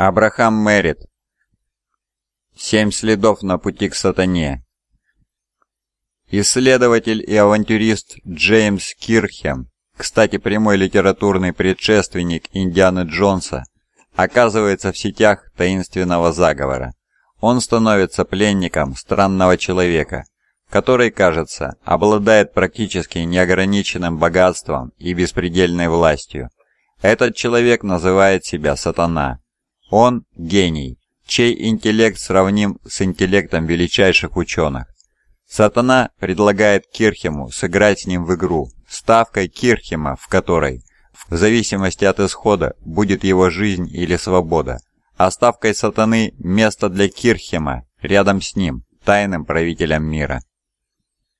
Абрахам Мэрит. Семь следов на пути к сатане. Исследователь и авантюрист Джеймс Кирхем, кстати, прямой литературный предшественник Индианы Джонса, оказывается в сетях таинственного заговора. Он становится пленником странного человека, который, кажется, обладает практически неограниченным богатством и беспредельной властью. Этот человек называет себя «Сатана». Он – гений, чей интеллект сравним с интеллектом величайших ученых. Сатана предлагает Кирхему сыграть с ним в игру, ставкой Кирхема, в которой, в зависимости от исхода, будет его жизнь или свобода, а ставкой Сатаны – место для Кирхема, рядом с ним, тайным правителем мира.